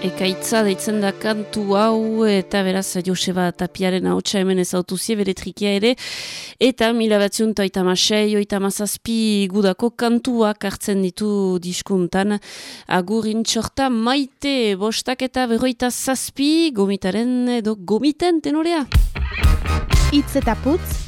Ekaitza deitzen da kantu hau eta beraz Joseba Tapiaren hautsa hemen ezautuzie bere trikia ere. Eta mila batzion eta masei, oita mazazpi gudako kantuak hartzen ditu diskuntan. Agurin txorta maite bostak eta berroita zazpi gomitaren edo gomiten tenorea. Itz eta putz,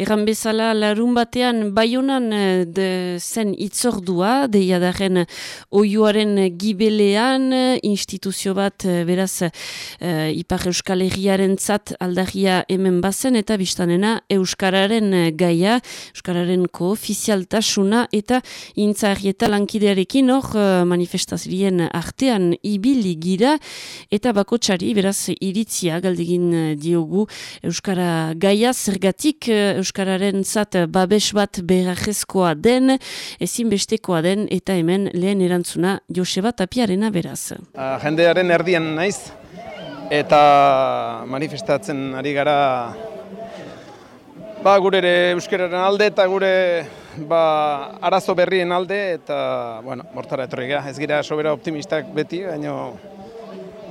Erran bezala larun batean baionan eh, de zen itzordua, deia daren oioaren gibelean, instituzio bat eh, beraz uh, Ipar Euskal Herriaren zat aldaria hemen bazen eta biztanena Euskararen gaia, Euskararen koofizialtasuna eta intzarrieta lankidearekin hor manifestazien artean ibili gira eta bakotxari beraz iritzia galdegin diogu Euskara gaia. Zergatik uh, Euskararen zat babes bat berajezkoa den, ezinbestekoa den, eta hemen lehen erantzuna Joseba Tapiarena beraz. Uh, jendearen erdian naiz, eta manifestatzen ari gara ba, gure euskararen alde eta gure ba, arazo berrien alde, eta, bueno, mortara etorri ez gira sobera optimistak beti, baina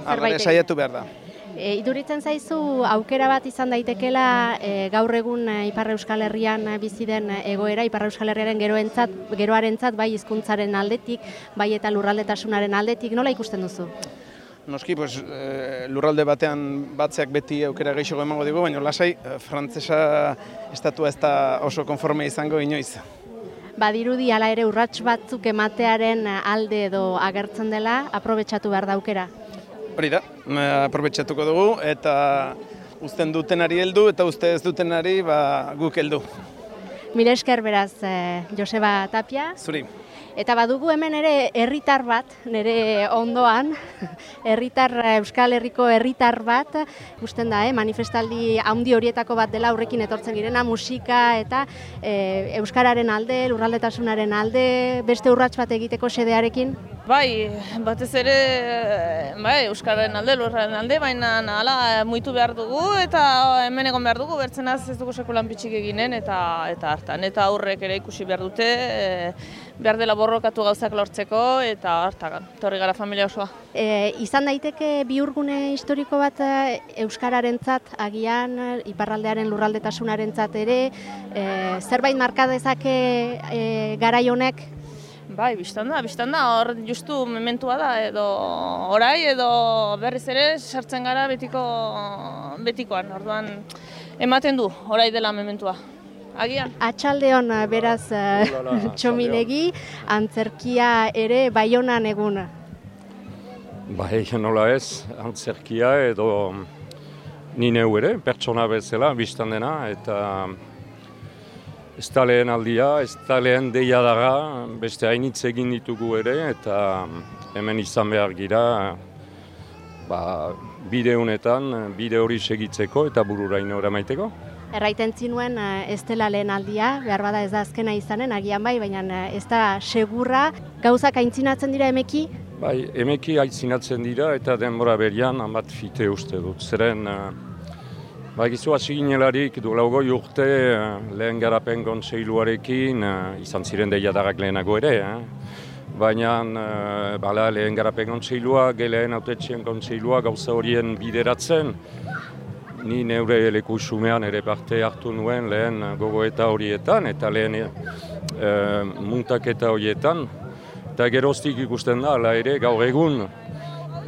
argare saiatu behar da. E, iduritzen zaizu aukera bat izan daitekela e, gaur egun e, Ipar Euskal Herrian bizi den egoera Ipar Euskal Herriaren geroentzat geroarentzat bai hizkuntzaren aldetik, bai eta lurraldetasunaren aldetik, nola ikusten duzu? Noski, pues, e, lurralde batean batzeak beti aukera gehiago emango dugu, baina lasai, e, frantzesa estatua ez da oso konforme izango inoiz. Badirudi hala ere urrats batzuk ematearen alde edo agertzen dela, aprobetsatu behar da aukera. Hori da, aprobetsatuko dugu eta uzten dutenari heldu eta uste ez dutenari ba, guk heldu. Mire esker beraz, eh, Joseba Tapia. Zuri. Eta badugu hemen ere herritar bat, nire ondoan, <laughs> herritar Euskal Herriko herritar bat, gusten da, eh, manifestaldi handi horietako bat dela aurrekin etortzen girena, musika eta eh, Euskararen alde, lurraldetasunaren alde, beste urrats bat egiteko sedearekin. Bai, batez ere bai, Euskararen alde, lurraren alde, baina hala muitu behar dugu eta hemen egon behar dugu, bertzenaz ez dugu sekulan pitxik eginen eta eta hartan. Eta aurrek ere ikusi behar dute, e, behar dela borrokatu gauzak lortzeko eta hartagan, torri gara familia osoa. E, izan daiteke biurgune historiko bat e, Euskararentzat agian, iparraldearen lurraldetasunaren ere, e, zerbait markadezake e, garai honek Bai, biztan da, biztan da, hor justu mementua da, edo orai, edo berriz ere sartzen gara betiko, betikoan, orduan ematen du, orai dela mementua. Agian. Atxaldeon beraz <laughs> txominegi, antzerkia ere baionan egun. Bai, nola ez, antzerkia edo nine ere, pertsona bezala, biztan dena, eta Ez da lehen aldia, ez da lehen deia daga, beste hainitz egin ditugu ere, eta hemen izan behar gira, ba, bide honetan, bide hori segitzeko eta bururaino maiteko. Erraiten zinuen eh, ez dela lehen aldia, behar bada ez da azkena izanen, agian bai, baina eh, ez da segurra. Gauzak aintzinatzen dira emeki? Bai, emeki aintzinatzen dira eta denbora berian amat fite uste dut. Zeren, Ba, gizu hasi ginelarik, du laugoi urte eh, lehen garapen kontseiluarekin, izan ziren deiadarak lehenago ere, eh? baina bala, lehen garapen kontseilua, geleen autetxien kontseilua gauza horien bideratzen, ni neure leku sumean ere parte hartu nuen lehen gogoeta horietan, eta lehen uh, muntaketa horietan, eta geroztik ikusten da, ala ere, gaur egun,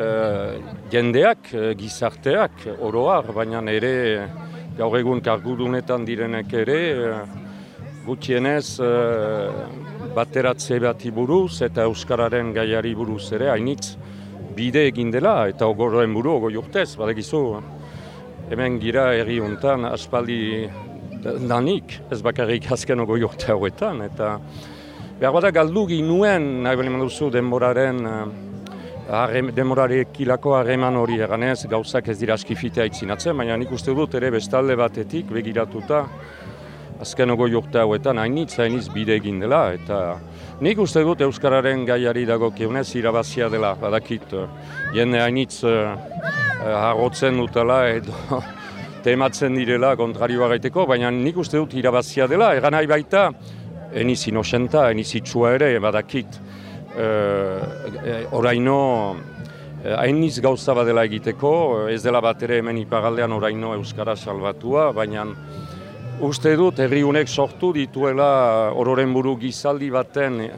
Eh, jendeak, uh, gizarteak, oroar, baina ere gaur egun kargudunetan direnek ere gutxienez bateratze bat buruz eta Euskararen gaiari buruz ere hainitz bide egin dela eta ogorren buru ogoi urtez, badegizu hemen gira herri honetan aspaldi danik, ez bakarrik azken ogoi urte hauetan eta behar bada galdu ginuen, nahi bali duzu denboraren demorarekilako harreman hori eganez, gauzak ez dira askifitea itzinatzen, baina nik uste dut ere bestalde batetik begiratuta azken ogo jokte hauetan hainitz, hainitz bide egin dela, eta nik uste dut Euskararen gaiari dago kionez irabazia dela, badakit, jende hainitz uh, harrotzen dutela edo <laughs> tematzen direla kontrarioa gaiteko, baina nik uste dut irabazia dela, egan nahi baita, eniz inosenta, eniz itxua ere, badakit, e, oraino, hainiz gauza badela egiteko, ez dela bat ere hemen ipagaldean oraino Euskara salbatua, baina uste dut herriunek sortu dituela ororen buru gizaldi baten e,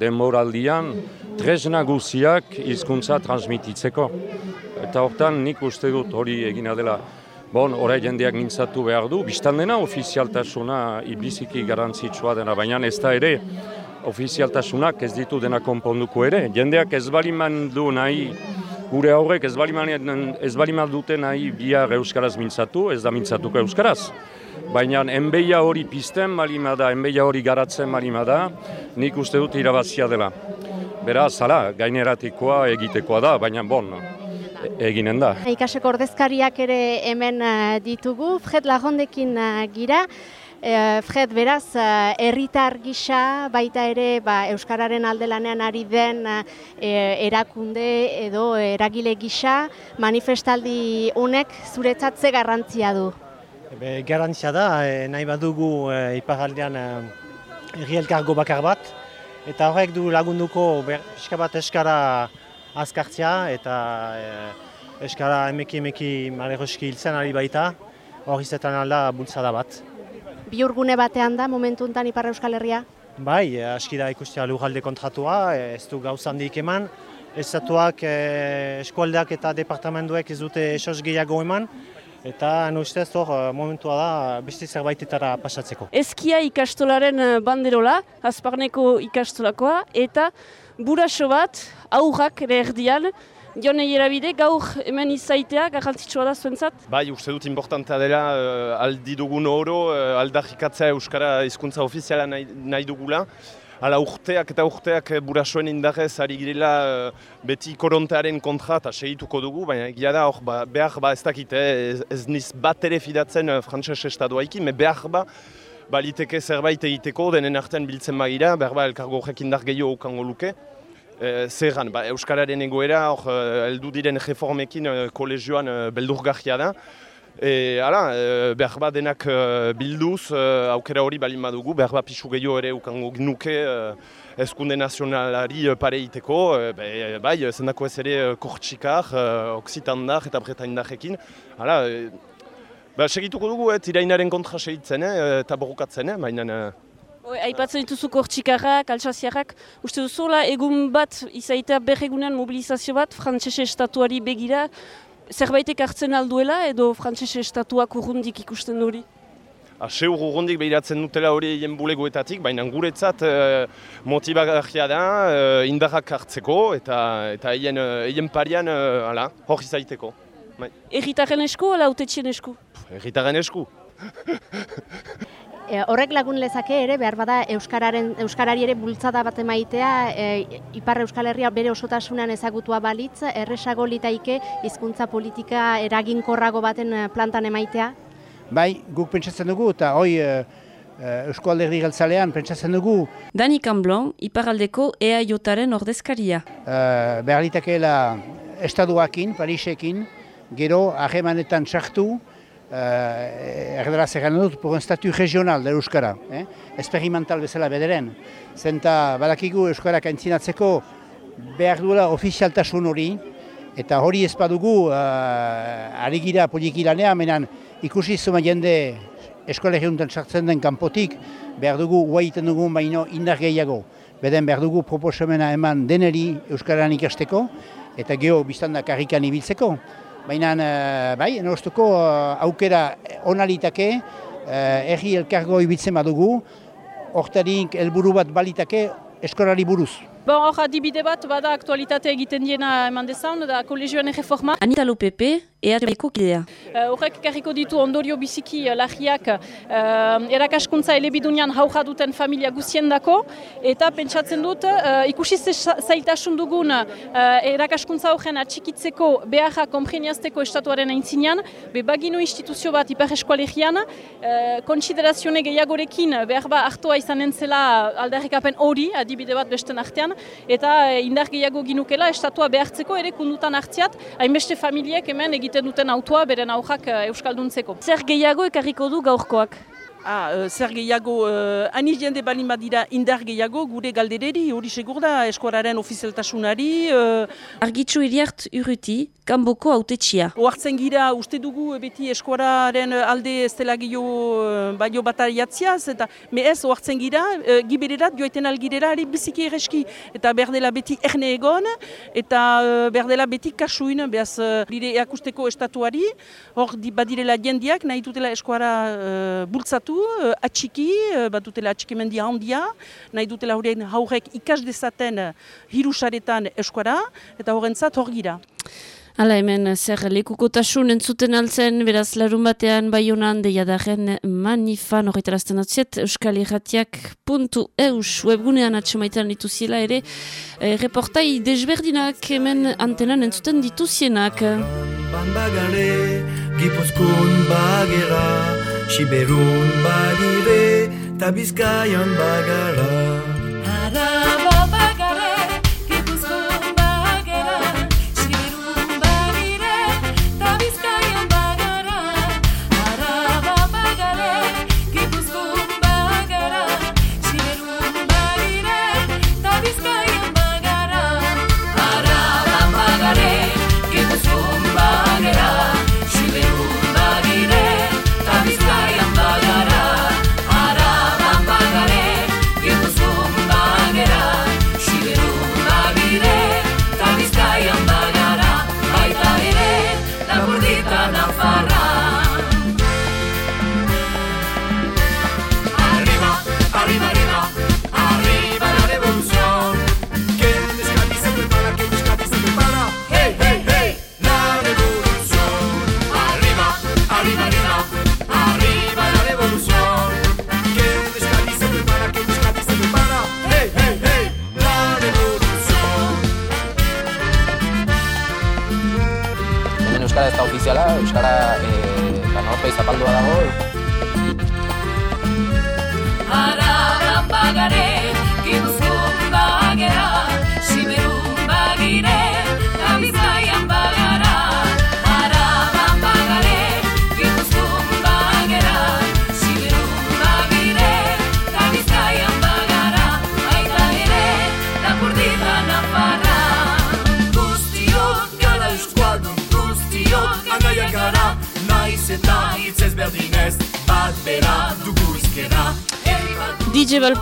denboraldian tresna guziak hizkuntza transmititzeko. Eta hortan nik uste dut hori egina dela. Bon, orai jendeak mintzatu behar du, biztan dena ofizialtasuna ibiziki garantzitsua dena, baina ez da ere ofizialtasunak ez ditu dena konponduko ere. Jendeak ez baliman du nahi, gure aurrek ez baliman, ez baliman dute nahi bihar euskaraz mintzatu, ez da mintzatuko euskaraz. Baina enbeia hori pizten balima da, enbeia hori garatzen balima da, nik uste dut irabazia dela. Beraz, hala, gaineratikoa egitekoa da, baina bon, eginen da. Ikaseko ordezkariak ere hemen uh, ditugu, Fred Lagondekin uh, gira. Uh, Fred, beraz, herritar gisa, baita ere ba, Euskararen aldelanean ari den uh, erakunde edo eragile gisa, manifestaldi honek zuretzat ze garrantzia du? Be, garantzia da, e, nahi badugu e, iparaldean e, erri elkargo bakar bat, eta horrek du lagunduko pixka bat eskara azkartzea eta e, eskara emeki emeki maleroski hiltzen ari baita, hor izetan alda bultzada bat. Bi urgune batean da momentu enten Ipar Euskal Herria? Bai, e, aski da ikustea lujalde kontratua, e, ez du gauzan dik eman, Estatuak, e, eskualdeak eta departamentuek ez dute esos gehiago eman, Eta ustez hor momentua da beste zerbaitetara pasatzeko. Ezkia ikastolaren banderola, azparneko ikastolakoa, eta buraso bat, aurrak ere erdian, Jone erabide, gaur hemen izaitea, garrantzitsua da zuentzat? Bai, uste dut importantea dela, uh, aldi dugun oro, uh, aldarrikatzea Euskara hizkuntza ofiziala nahi, nahi dugula. Hala urteak eta urteak burasoen indarrez ari girela beti korontearen kontra eta segituko dugu, baina egia da hor ba, behar ba ez dakit, ez, ez niz bat ere fidatzen frantses estadoaikin, me behar ba baliteke zerbait egiteko denen artean biltzen bagira, behar ba elkargo horrek indar gehiago ukango luke. E, Zerran, ba, Euskararen egoera, hor, heldu diren reformekin kolegioan beldurgarria da. E, ala, e, behar bat denak bilduz, e, aukera hori balin badugu, behar bat pixu gehiago ere ukango nuke e, eskunde nazionalari pare e, bai, zendako ez ere kortxikar, e, oksitandar eta bretaindarekin. Hala, e, ba, segituko dugu, e, tirainaren kontra segitzen, e, eta borrokatzen, e, baina... Aipatzen dituzu kortxikarrak, altsasiarrak, uste duzula egun bat izaita berregunean mobilizazio bat, frantzese estatuari begira, zerbaitek hartzen alduela edo frantzese estatuak urrundik ikusten hori? Ase urrundik behiratzen dutela hori egin bulegoetatik, baina guretzat e, motibagarria da e, indarrak hartzeko eta eta egin, egin parian e, ala, hor izaiteko. Bai. Erritaren esku ala autetxien esku? Erritaren esku. <laughs> E, horrek lagun lezake ere, behar bada Euskararen, Euskarari ere bultzada bat emaitea, e, Ipar Euskal Herria bere osotasunan ezagutua balitz, erresago litaike hizkuntza politika eraginkorrago baten plantan emaitea? Bai, guk pentsatzen dugu eta hoi e, Eusko Alderri galtzalean pentsatzen dugu. Dani Kamblon, Iparaldeko EAJ-aren ordezkaria. E, behar litakeela estaduakin, Parisekin, gero ahemanetan txartu, uh, erderaz egan dut, por un statu regional da Euskara, eh? esperimental bezala bederen. Zenta badakigu Euskarak aintzinatzeko behar duela ofizialtasun hori, eta hori ez badugu uh, ari gira polikilanea, menan ikusi zuma jende eskola eguntan sartzen den kanpotik, behar dugu guaiten dugu baino indar gehiago. Beden behar dugu proposamena eman deneri Euskaran ikasteko, eta geho biztanda karrikan ibiltzeko. Baina, uh, bai, nostuko uh, aukera onalitake, uh, erri elkargo ibitzen badugu, hortarik helburu bat balitake eskorari buruz. Bon, hor adibide bat, bada aktualitate egiten diena eman dezan, da kolegioan erreforma. Anita Lopepe, EARBko kidea. Horrek uh, ditu ondorio biziki uh, lahiak uh, erakaskuntza elebidunean hauja duten familia guztien dako, eta pentsatzen dut, uh, ikusi zailtasun dugun uh, erakaskuntza horren atxikitzeko beharra kompreniazteko estatuaren aintzinean, be baginu instituzio bat ipar eskualegian, uh, konsiderazione gehiagorekin behar ba hartua izanen zela aldarrikapen hori, adibide bat besten artean, eta indar gehiago ginukela estatua behartzeko ere kundutan hartziat, hainbeste familiek hemen egiten egiten duten autoa beren aurrak euskalduntzeko. Zer gehiago ekarriko du gaurkoak? Ah, uh, zer gehiago, uh, ani jende balin badira indar gehiago gure galdereri, hori segur da eskuararen ofizialtasunari. Uh... Argitzu iriart urruti, kanboko autetxia. Oartzen gira, uste dugu beti eskuararen alde ez dela gehiago baino batariatziaz, eta me ez oartzen gira, uh, gibererat joaiten algirera, ari biziki ereski, eta berdela beti erne egon, eta uh, berdela beti kasuin, behaz, uh, dire eakusteko estatuari, hor badirela jendiak, nahi dutela eskuara uh, bultzatu, uh, atxiki, uh, bat dutela atxikimendia handia, nahi dutela horien haurek ikas dezaten uh, hirusaretan eskuara, eta horrentzat hor gira. Hala hemen, zer lekukotasun entzuten altzen, beraz larun batean bai honan deiadaren manifan horretarazten atziet, euskal puntu eus webgunean atxemaitan dituziela ere, e, reportai desberdinak hemen antenan entzuten dituzienak. Banbagare, gipuzkun bagera, siberun bagire, tabizkaian bagara. Araba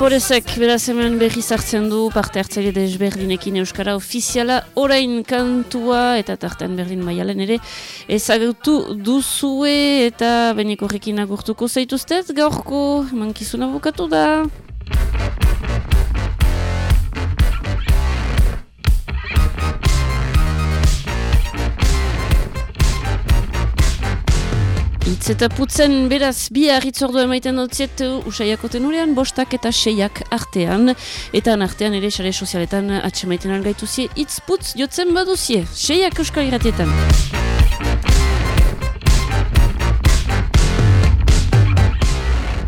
DJ Balporezek beraz hemen berriz hartzen du parte hartzaile desberdinekin Euskara ofiziala orain kantua eta tartean berdin maialen ere ezagutu duzue eta beneko horrekin agurtuko zaituztet gaurko mankizuna bukatu da. Itz eta putzen beraz bi harritzordu emaiten dutziet usaiako tenurean, bostak eta seiak artean. Eta artean ere sare sozialetan atxemaiten algaituzie itz putz jotzen baduzie. Seiak euskal iratietan.